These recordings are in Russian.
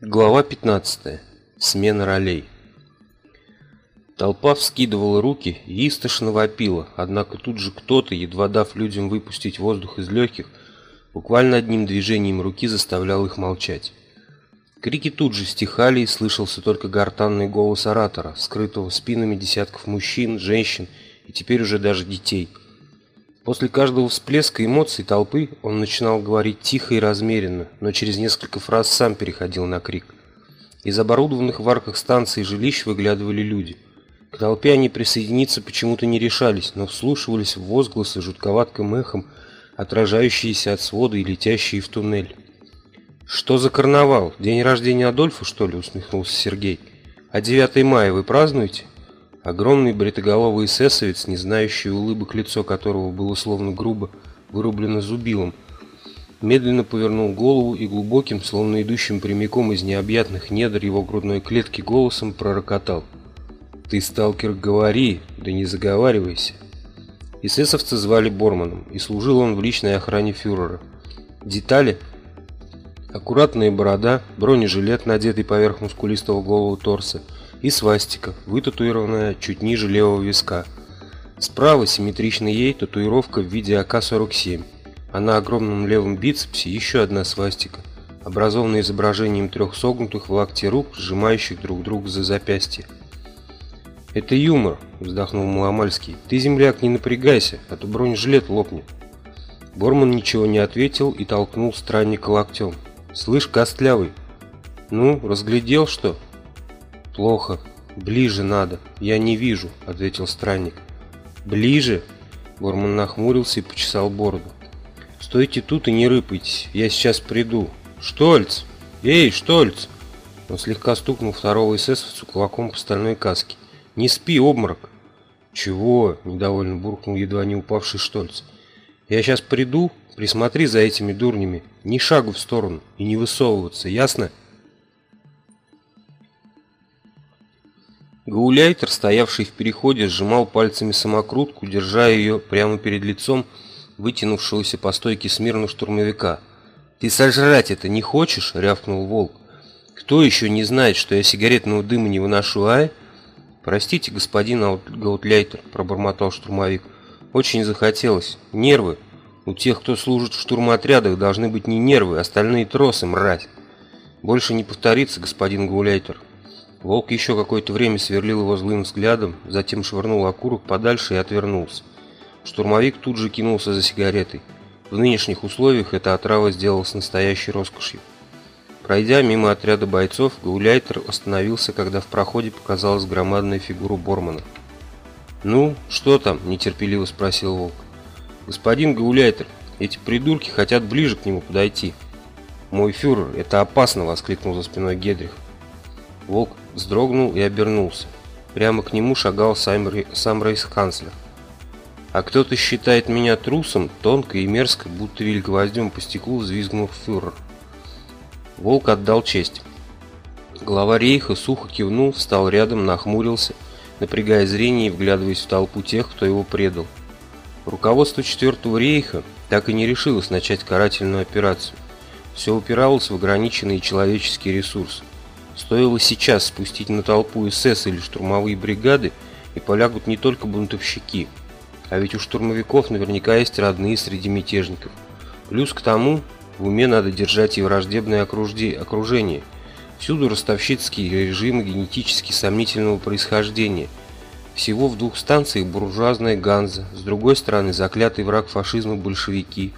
Глава 15. Смена ролей. Толпа вскидывала руки и истошно вопила, однако тут же кто-то, едва дав людям выпустить воздух из легких, буквально одним движением руки заставлял их молчать. Крики тут же стихали, и слышался только гортанный голос оратора, скрытого спинами десятков мужчин, женщин и теперь уже даже детей – После каждого всплеска эмоций толпы он начинал говорить тихо и размеренно, но через несколько фраз сам переходил на крик. Из оборудованных в арках станций жилищ выглядывали люди. К толпе они присоединиться почему-то не решались, но вслушивались в возгласы жутковатким эхом, отражающиеся от свода и летящие в туннель. «Что за карнавал? День рождения Адольфа, что ли?» — усмехнулся Сергей. «А 9 мая вы празднуете?» Огромный бритоголовый эсэсовец, не знающий улыбок лицо которого было словно грубо вырублено зубилом, медленно повернул голову и глубоким, словно идущим прямиком из необъятных недр его грудной клетки голосом пророкотал. «Ты, сталкер, говори, да не заговаривайся». Эсэсовца звали Борманом, и служил он в личной охране фюрера. Детали – аккуратная борода, бронежилет, надетый поверх мускулистого голого торса – и свастика, вытатуированная чуть ниже левого виска. Справа, симметрично ей, татуировка в виде АК-47, а на огромном левом бицепсе еще одна свастика, образованная изображением трех согнутых в локте рук, сжимающих друг друга за запястье. «Это юмор», — вздохнул Маломальский. «Ты, земляк, не напрягайся, а то бронежилет лопнет». Борман ничего не ответил и толкнул странника локтем. «Слышь, костлявый, ну, разглядел что?» «Плохо. Ближе надо. Я не вижу», — ответил странник. «Ближе?» Борман нахмурился и почесал бороду. «Стойте тут и не рыпайтесь. Я сейчас приду. Штольц! Эй, Штольц!» Он слегка стукнул второго эсэсовцу кулаком по стальной каске. «Не спи, обморок!» «Чего?» – недовольно буркнул едва не упавший Штольц. «Я сейчас приду, присмотри за этими дурнями, ни шагу в сторону и не высовываться, ясно?» Гауляйтер, стоявший в переходе, сжимал пальцами самокрутку, держа ее прямо перед лицом вытянувшегося по стойке смирно штурмовика. «Ты сожрать это не хочешь?» — рявкнул волк. «Кто еще не знает, что я сигаретного дыма не выношу, а?» «Простите, господин Гаутляйтер», — пробормотал штурмовик. «Очень захотелось. Нервы. У тех, кто служит в штурмоотрядах, должны быть не нервы, а остальные тросы, мразь. Больше не повторится, господин Гауляйтер. Волк еще какое-то время сверлил его злым взглядом, затем швырнул окурок подальше и отвернулся. Штурмовик тут же кинулся за сигаретой. В нынешних условиях эта отрава сделалась настоящей роскошью. Пройдя мимо отряда бойцов, Гауляйтер остановился, когда в проходе показалась громадная фигура Бормана. «Ну, что там?» – нетерпеливо спросил Волк. «Господин Гауляйтер, эти придурки хотят ближе к нему подойти». «Мой фюрер, это опасно!» – воскликнул за спиной Гедрих. Волк вздрогнул и обернулся. Прямо к нему шагал сам, сам рейс-канцлер. «А кто-то считает меня трусом?» Тонко и мерзко, будто виль гвоздем по стеклу, взвизгнул фюрер. Волк отдал честь. Глава рейха сухо кивнул, встал рядом, нахмурился, напрягая зрение и вглядываясь в толпу тех, кто его предал. Руководство Четвертого рейха так и не решилось начать карательную операцию. Все упиралось в ограниченные человеческие ресурсы. Стоило сейчас спустить на толпу СС или штурмовые бригады, и полягут не только бунтовщики, а ведь у штурмовиков наверняка есть родные среди мятежников. Плюс к тому, в уме надо держать и враждебное окружение. Всюду ростовщицкие режимы генетически сомнительного происхождения. Всего в двух станциях буржуазная Ганза, с другой стороны заклятый враг фашизма большевики.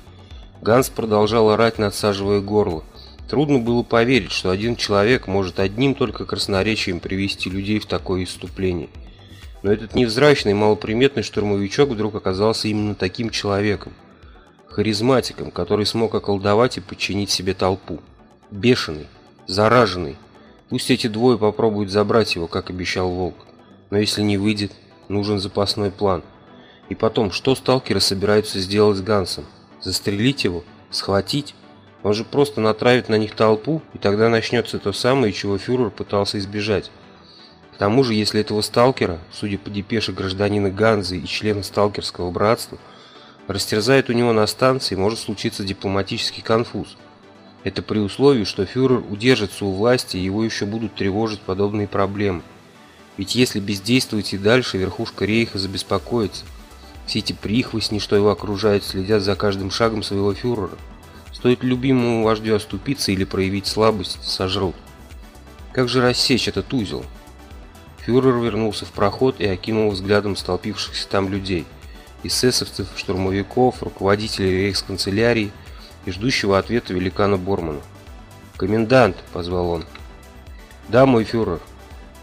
Ганс продолжал орать, надсаживая горло. Трудно было поверить, что один человек может одним только красноречием привести людей в такое исступление. Но этот невзрачный, малоприметный штурмовичок вдруг оказался именно таким человеком. Харизматиком, который смог околдовать и подчинить себе толпу. Бешеный, зараженный. Пусть эти двое попробуют забрать его, как обещал Волк. Но если не выйдет, нужен запасной план. И потом, что сталкеры собираются сделать с Гансом? Застрелить его? Схватить? Он же просто натравит на них толпу, и тогда начнется то самое, чего фюрер пытался избежать. К тому же, если этого сталкера, судя по депеше гражданина Ганзы и члена сталкерского братства, растерзает у него на станции, может случиться дипломатический конфуз. Это при условии, что фюрер удержится у власти и его еще будут тревожить подобные проблемы. Ведь если бездействовать и дальше, верхушка рейха забеспокоится. Все эти прихвостни, что его окружают, следят за каждым шагом своего фюрера. Стоит любимому вождю оступиться или проявить слабость, сожрут. Как же рассечь этот узел? Фюрер вернулся в проход и окинул взглядом столпившихся там людей. Эсэсовцев, штурмовиков, руководителей рейхсканцелярии и ждущего ответа великана Бормана. «Комендант!» – позвал он. «Да, мой фюрер.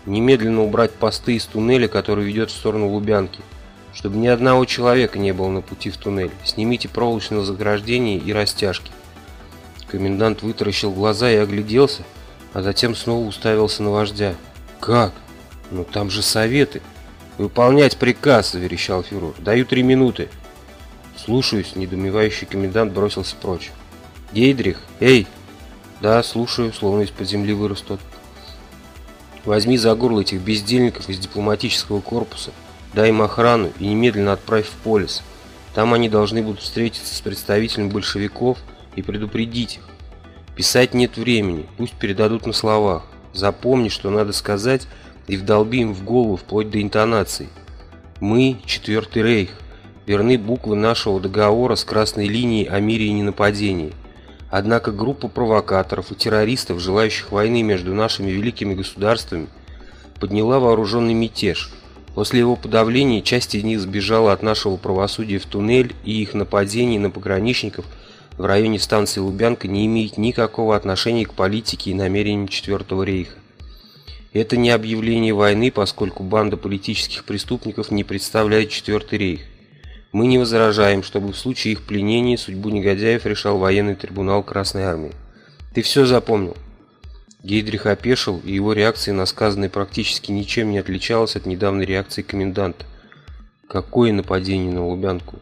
Немедленно убрать посты из туннеля, который ведет в сторону Лубянки, чтобы ни одного человека не было на пути в туннель. Снимите проволочное заграждение и растяжки». Комендант вытаращил глаза и огляделся, а затем снова уставился на вождя. «Как? Ну там же советы!» «Выполнять приказ!» – заверещал фюрер. «Даю три минуты!» «Слушаюсь!» – недоумевающий комендант бросился прочь. «Гейдрих! Эй!» «Да, слушаю!» – словно из-под земли вырос тот. «Возьми за горло этих бездельников из дипломатического корпуса, дай им охрану и немедленно отправь в полис. Там они должны будут встретиться с представителем большевиков и предупредить их. Писать нет времени, пусть передадут на словах. Запомни, что надо сказать, и вдолби им в голову вплоть до интонаций. Мы, Четвертый Рейх, верны буквы нашего договора с красной линией о мире и ненападении. Однако группа провокаторов и террористов, желающих войны между нашими великими государствами, подняла вооруженный мятеж. После его подавления часть из них сбежала от нашего правосудия в туннель, и их нападений на пограничников – в районе станции Лубянка не имеет никакого отношения к политике и намерениям Четвертого рейха. Это не объявление войны, поскольку банда политических преступников не представляет Четвертый рейх. Мы не возражаем, чтобы в случае их пленения судьбу негодяев решал военный трибунал Красной Армии. Ты все запомнил? Гейдрих опешил, и его реакция на сказанное практически ничем не отличалась от недавней реакции коменданта. Какое нападение на Лубянку?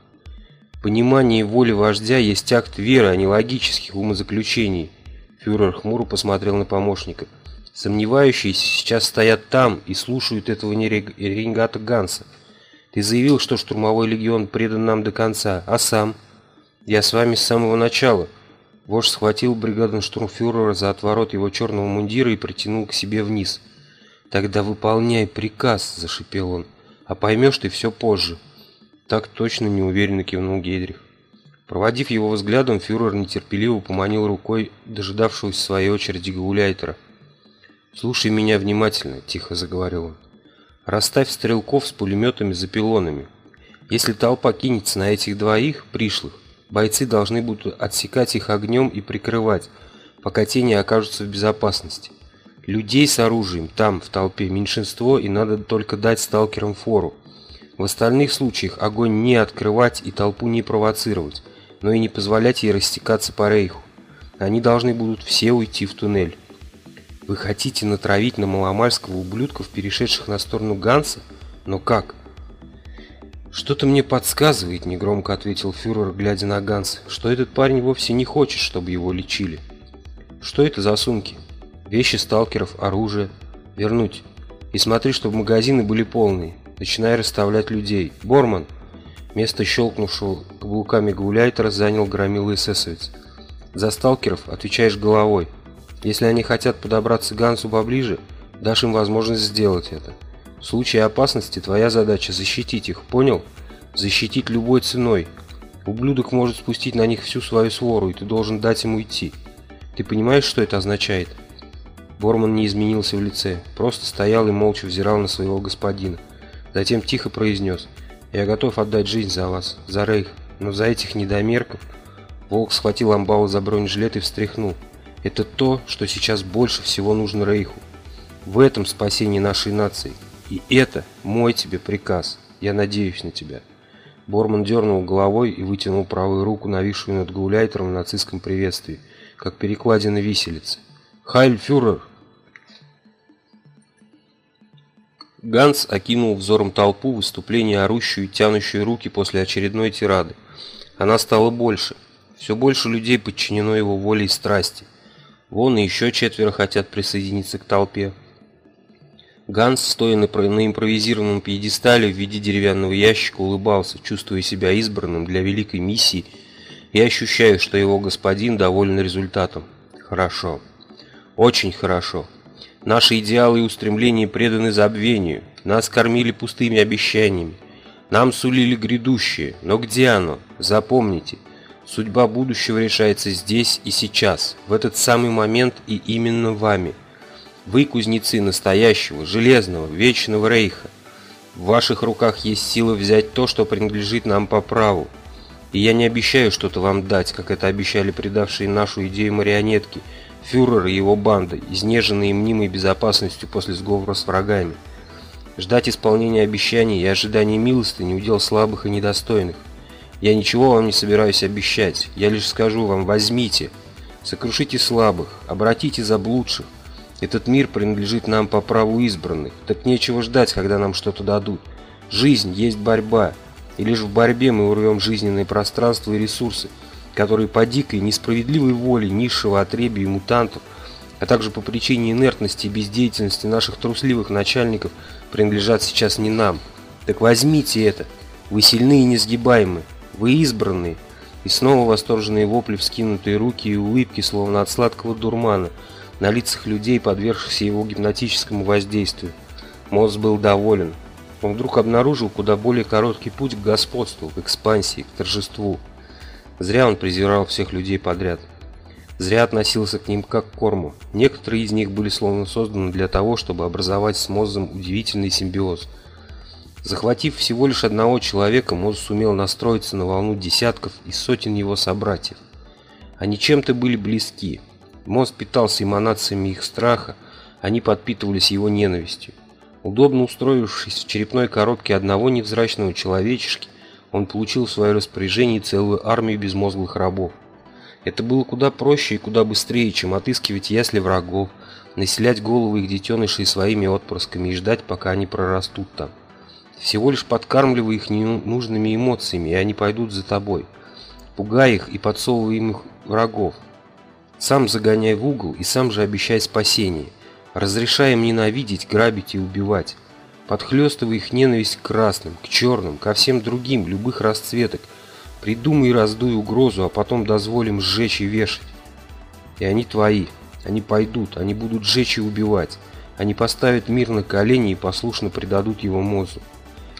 Понимание воли вождя есть акт веры, а не логических умозаключений. Фюрер хмуро посмотрел на помощника. Сомневающиеся сейчас стоят там и слушают этого ренегата Ганса. Ты заявил, что штурмовой легион предан нам до конца, а сам? Я с вами с самого начала. Вождь схватил бригаденштурмфюрера за отворот его черного мундира и притянул к себе вниз. «Тогда выполняй приказ», – зашипел он, – «а поймешь ты все позже». Так точно неуверенно кивнул Гейдрих. Проводив его взглядом, фюрер нетерпеливо поманил рукой дожидавшегося своей очереди гауляйтера. «Слушай меня внимательно», – тихо заговорил он. «Расставь стрелков с пулеметами за пилонами. Если толпа кинется на этих двоих, пришлых, бойцы должны будут отсекать их огнем и прикрывать, пока те не окажутся в безопасности. Людей с оружием там, в толпе, меньшинство, и надо только дать сталкерам фору. В остальных случаях огонь не открывать и толпу не провоцировать, но и не позволять ей растекаться по рейху. Они должны будут все уйти в туннель. Вы хотите натравить на маломальского ублюдков, перешедших на сторону Ганса? Но как? Что-то мне подсказывает, негромко ответил фюрер, глядя на Ганса, что этот парень вовсе не хочет, чтобы его лечили. Что это за сумки? Вещи сталкеров, оружие. Вернуть. И смотри, чтобы магазины были полные начиная расставлять людей. «Борман!» Место щелкнувшего каблуками гауляйтера занял громилый эсэсовец. «За сталкеров отвечаешь головой. Если они хотят подобраться к Гансу поближе, дашь им возможность сделать это. В случае опасности твоя задача защитить их, понял? Защитить любой ценой. Ублюдок может спустить на них всю свою свору, и ты должен дать ему идти. Ты понимаешь, что это означает?» Борман не изменился в лице, просто стоял и молча взирал на своего господина. Затем тихо произнес «Я готов отдать жизнь за вас, за Рейх, но за этих недомерков...» Волк схватил амбал за бронежилет и встряхнул. «Это то, что сейчас больше всего нужно Рейху. В этом спасение нашей нации. И это мой тебе приказ. Я надеюсь на тебя». Борман дернул головой и вытянул правую руку, нависшую над гауляйтером в нацистском приветствии, как перекладина виселицы. «Хайль фюрер!» Ганс окинул взором толпу, выступление орущую и тянущую руки после очередной тирады. Она стала больше. Все больше людей подчинено его воле и страсти. Вон и еще четверо хотят присоединиться к толпе. Ганс, стоя на, на импровизированном пьедестале в виде деревянного ящика, улыбался, чувствуя себя избранным для великой миссии и ощущая, что его господин доволен результатом. Хорошо. Очень хорошо. Наши идеалы и устремления преданы забвению. Нас кормили пустыми обещаниями. Нам сулили грядущее. Но где оно? Запомните. Судьба будущего решается здесь и сейчас, в этот самый момент и именно вами. Вы кузнецы настоящего, железного, вечного рейха. В ваших руках есть сила взять то, что принадлежит нам по праву. И я не обещаю что-то вам дать, как это обещали предавшие нашу идею марионетки – Фюрер и его банда, изнеженные мнимой безопасностью после сговора с врагами. Ждать исполнения обещаний и ожидания милостыни удел слабых и недостойных. Я ничего вам не собираюсь обещать, я лишь скажу вам «возьмите». Сокрушите слабых, обратите заблудших. Этот мир принадлежит нам по праву избранных, так нечего ждать, когда нам что-то дадут. Жизнь есть борьба, и лишь в борьбе мы урвем жизненное пространство и ресурсы – которые по дикой, несправедливой воле низшего отребия и мутантов, а также по причине инертности и бездеятельности наших трусливых начальников принадлежат сейчас не нам. Так возьмите это. Вы сильны и несгибаемы. Вы избранные. И снова восторженные вопли, вскинутые руки и улыбки, словно от сладкого дурмана, на лицах людей, подвергшихся его гипнотическому воздействию. Мозг был доволен. Он вдруг обнаружил куда более короткий путь к господству, к экспансии, к торжеству. Зря он презирал всех людей подряд. Зря относился к ним как к корму. Некоторые из них были словно созданы для того, чтобы образовать с Мозом удивительный симбиоз. Захватив всего лишь одного человека, Моз сумел настроиться на волну десятков и сотен его собратьев. Они чем-то были близки. Моз питался эманациями их страха, они подпитывались его ненавистью. Удобно устроившись в черепной коробке одного невзрачного человечешки, он получил в свое распоряжение целую армию безмозглых рабов. Это было куда проще и куда быстрее, чем отыскивать ясли врагов, населять головы их детенышей своими отпрысками и ждать, пока они прорастут там. Всего лишь подкармливая их ненужными эмоциями, и они пойдут за тобой. Пугай их и подсовывай им их врагов. Сам загоняй в угол и сам же обещай спасение. Разрешай им ненавидеть, грабить и убивать подхлестывая их ненависть к красным, к черным, ко всем другим, любых расцветок. Придумай и раздуй угрозу, а потом дозволим сжечь и вешать. И они твои. Они пойдут, они будут сжечь и убивать. Они поставят мир на колени и послушно предадут его Мозу.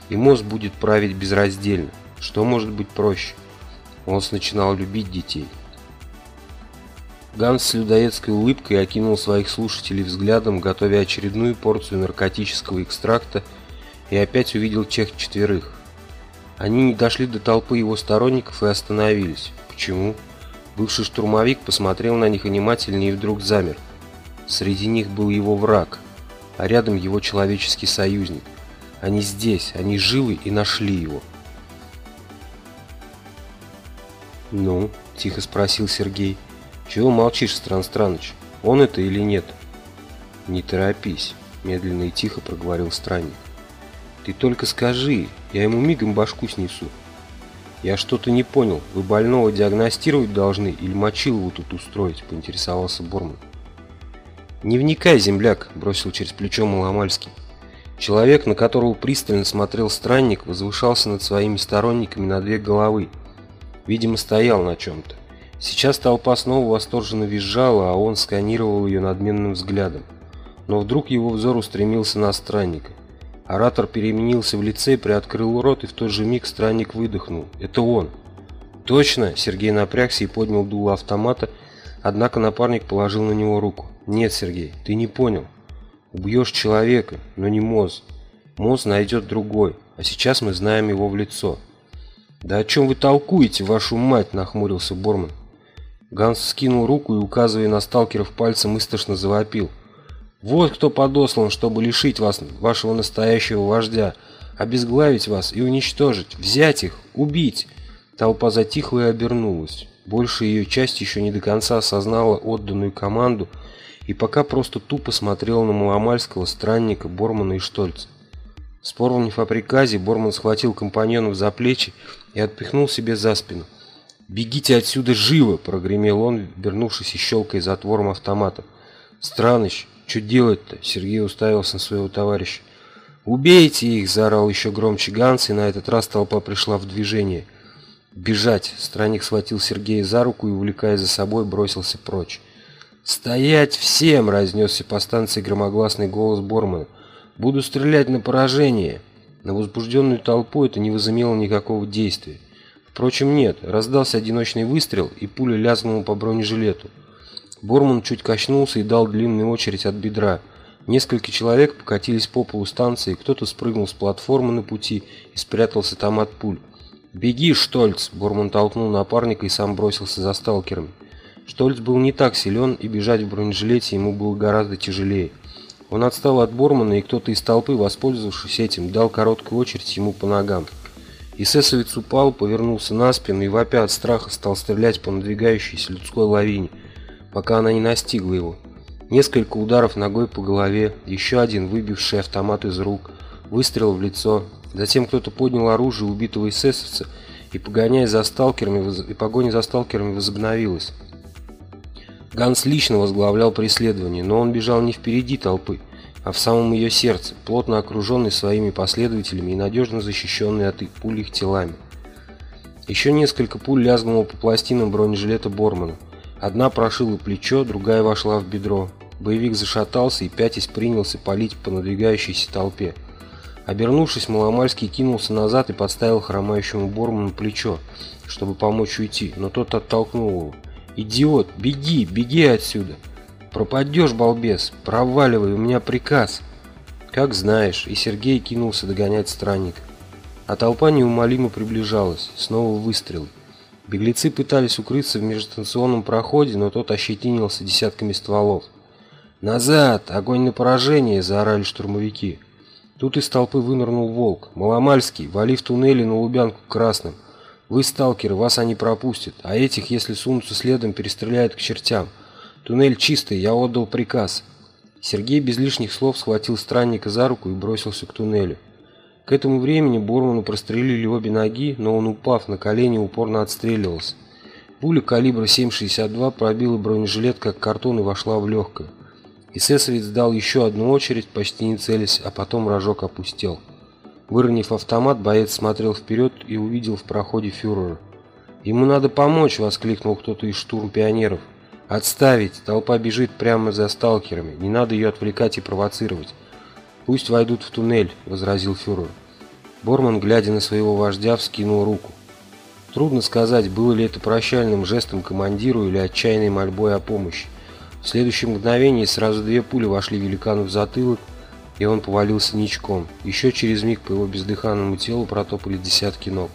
И Моз будет править безраздельно. Что может быть проще? Моз начинал любить детей. Ганс с людоедской улыбкой окинул своих слушателей взглядом, готовя очередную порцию наркотического экстракта, и опять увидел тех четверых. Они не дошли до толпы его сторонников и остановились. Почему? Бывший штурмовик посмотрел на них внимательно и вдруг замер. Среди них был его враг, а рядом его человеческий союзник. Они здесь, они живы и нашли его. «Ну?» – тихо спросил Сергей. «Чего молчишь, Стран Страныч? Он это или нет?» «Не торопись», — медленно и тихо проговорил странник. «Ты только скажи, я ему мигом башку снесу». «Я что-то не понял, вы больного диагностировать должны или мочилову тут устроить?» — поинтересовался Борман. «Не вникай, земляк», — бросил через плечо Маломальский. Человек, на которого пристально смотрел странник, возвышался над своими сторонниками на две головы. Видимо, стоял на чем-то. Сейчас толпа снова восторженно визжала, а он сканировал ее надменным взглядом. Но вдруг его взор устремился на странника. Оратор переменился в лице, приоткрыл рот, и в тот же миг странник выдохнул. «Это он!» «Точно!» – Сергей напрягся и поднял дуло автомата, однако напарник положил на него руку. «Нет, Сергей, ты не понял. Убьешь человека, но не Моз. Моз найдет другой, а сейчас мы знаем его в лицо». «Да о чем вы толкуете, вашу мать?» – нахмурился Борман. Ганс скинул руку и, указывая на сталкеров пальцем, истошно завопил. «Вот кто подослан, чтобы лишить вас вашего настоящего вождя, обезглавить вас и уничтожить, взять их, убить!» Толпа затихла и обернулась. Большая ее часть еще не до конца осознала отданную команду и пока просто тупо смотрела на маломальского странника Бормана и Штольца. Вспомнив о приказе, Борман схватил компаньонов за плечи и отпихнул себе за спину. «Бегите отсюда живо!» – прогремел он, вернувшись и щелкая затвором автомата. «Страныч, что делать-то?» – Сергей уставился на своего товарища. «Убейте их!» – заорал еще громче Ганс, и на этот раз толпа пришла в движение. «Бежать!» – странник схватил Сергея за руку и, увлекая за собой, бросился прочь. «Стоять всем!» — разнесся по станции громогласный голос Бормана. «Буду стрелять на поражение!» На возбужденную толпу это не возымело никакого действия. Впрочем, нет, раздался одиночный выстрел, и пуля лязгнула по бронежилету. Борман чуть качнулся и дал длинную очередь от бедра. Несколько человек покатились по полу станции, кто-то спрыгнул с платформы на пути и спрятался там от пуль. «Беги, Штольц!» – Борман толкнул напарника и сам бросился за сталкерами. Штольц был не так силен, и бежать в бронежилете ему было гораздо тяжелее. Он отстал от Бормана, и кто-то из толпы, воспользовавшись этим, дал короткую очередь ему по ногам. Эсэсовец упал, повернулся на спину и, вопя от страха, стал стрелять по надвигающейся людской лавине, пока она не настигла его. Несколько ударов ногой по голове, еще один, выбивший автомат из рук, выстрел в лицо. Затем кто-то поднял оружие убитого эсэсовца, и, погоняя за сталкерами, и погоня за сталкерами возобновилась. Ганс лично возглавлял преследование, но он бежал не впереди толпы, а в самом ее сердце, плотно окруженный своими последователями и надежно защищенный от их пуль их телами. Еще несколько пуль лязгнуло по пластинам бронежилета Бормана. Одна прошила плечо, другая вошла в бедро. Боевик зашатался и пятясь принялся палить по надвигающейся толпе. Обернувшись, Маломальский кинулся назад и подставил хромающему Борману плечо, чтобы помочь уйти, но тот оттолкнул его. «Идиот, беги, беги отсюда!» «Пропадешь, балбес! Проваливай, у меня приказ!» «Как знаешь!» И Сергей кинулся догонять странника. А толпа неумолимо приближалась. Снова выстрелы. Беглецы пытались укрыться в межстанционном проходе, но тот ощетинился десятками стволов. «Назад! Огонь на поражение!» – заорали штурмовики. Тут из толпы вынырнул волк. «Маломальский, вали в туннеле на Лубянку красным. Вы, сталкеры, вас они пропустят, а этих, если сунутся следом, перестреляют к чертям. Туннель чистый, я отдал приказ. Сергей без лишних слов схватил странника за руку и бросился к туннелю. К этому времени Борману прострелили обе ноги, но он, упав на колени, упорно отстреливался. Пуля калибра 7,62 пробила бронежилет как картон и вошла в легкое. Эсэсовец дал еще одну очередь, почти не целясь, а потом рожок опустел. Выронив автомат, боец смотрел вперед и увидел в проходе фюрера. «Ему надо помочь!» – воскликнул кто-то из штурм-пионеров. «Отставить! Толпа бежит прямо за сталкерами. Не надо ее отвлекать и провоцировать. Пусть войдут в туннель», – возразил фюрер. Борман, глядя на своего вождя, вскинул руку. Трудно сказать, было ли это прощальным жестом командиру или отчаянной мольбой о помощи. В следующее мгновение сразу две пули вошли великану в затылок, и он повалился ничком. Еще через миг по его бездыханному телу протопали десятки ног.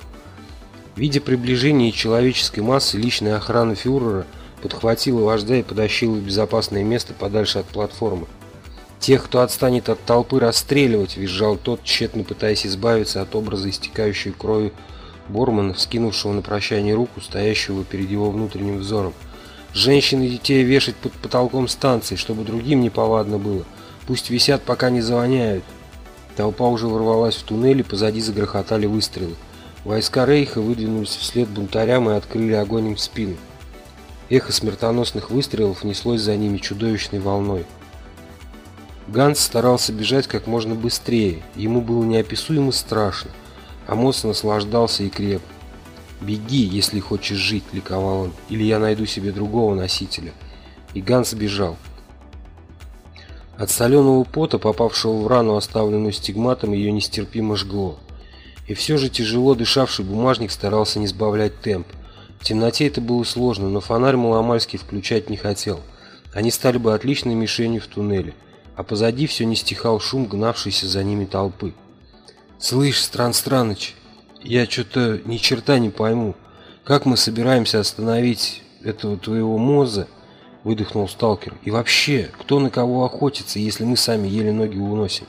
Видя приближение человеческой массы, личная охрана фюрера подхватила вождя и потащила в безопасное место подальше от платформы. «Тех, кто отстанет от толпы, расстреливать!» – визжал тот, тщетно пытаясь избавиться от образа истекающей кровью Бормана, вскинувшего на прощание руку, стоящего перед его внутренним взором. «Женщин и детей вешать под потолком станции, чтобы другим неповадно было!» Пусть висят, пока не завоняют. Толпа уже ворвалась в туннель, и позади загрохотали выстрелы. Войска Рейха выдвинулись вслед бунтарям и открыли огонь им в спину. Эхо смертоносных выстрелов неслось за ними чудовищной волной. Ганс старался бежать как можно быстрее, ему было неописуемо страшно, а мозг наслаждался и креп. «Беги, если хочешь жить», — ликовал он, — «или я найду себе другого носителя». И Ганс бежал. От соленого пота, попавшего в рану, оставленную стигматом, ее нестерпимо жгло. И все же тяжело дышавший бумажник старался не сбавлять темп. В темноте это было сложно, но фонарь Маломальский включать не хотел. Они стали бы отличной мишенью в туннеле, а позади все не стихал шум гнавшейся за ними толпы. «Слышь, Стран Страныч, я что-то ни черта не пойму. Как мы собираемся остановить этого твоего Моза?» — выдохнул сталкер. «И вообще, кто на кого охотится, если мы сами еле ноги уносим?»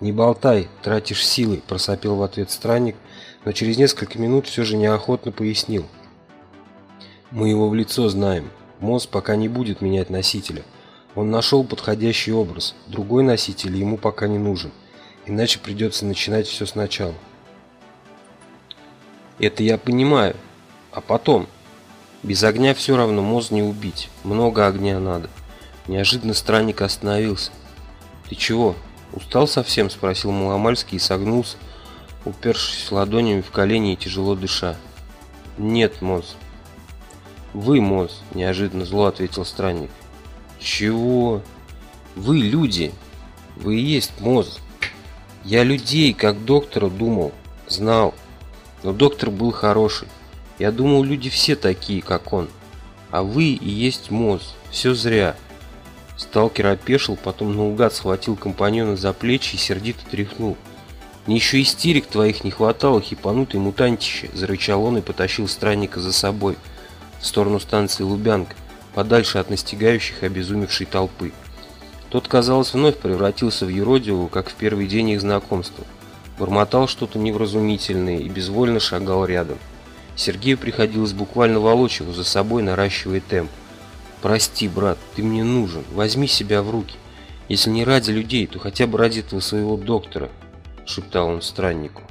«Не болтай, тратишь силы», — просопел в ответ странник, но через несколько минут все же неохотно пояснил. «Мы его в лицо знаем. Моз пока не будет менять носителя. Он нашел подходящий образ. Другой носитель ему пока не нужен. Иначе придется начинать все сначала». «Это я понимаю. А потом?» Без огня все равно моз не убить. Много огня надо. Неожиданно странник остановился. «Ты чего, устал совсем?» – спросил Маломальский и согнулся, упершись ладонями в колени и тяжело дыша. «Нет, Моз». «Вы, Моз», – неожиданно зло ответил странник. Чего? Вы люди. Вы и есть мозг. Я людей, как доктора, думал, знал. Но доктор был хороший. Я думал, люди все такие, как он. А вы и есть мозг. Все зря. Сталкер опешил, потом наугад схватил компаньона за плечи и сердито тряхнул. «Мне еще истерик твоих не хватало, хипанутый мутантище!» – зарычал он и потащил странника за собой в сторону станции Лубянка, подальше от настигающих обезумевшей толпы. Тот, казалось, вновь превратился в юродивого, как в первый день их знакомства. Бормотал что-то невразумительное и безвольно шагал рядом. Сергею приходилось буквально волочь его за собой, наращивая темп. «Прости, брат, ты мне нужен. Возьми себя в руки. Если не ради людей, то хотя бы ради этого своего доктора», — шептал он страннику.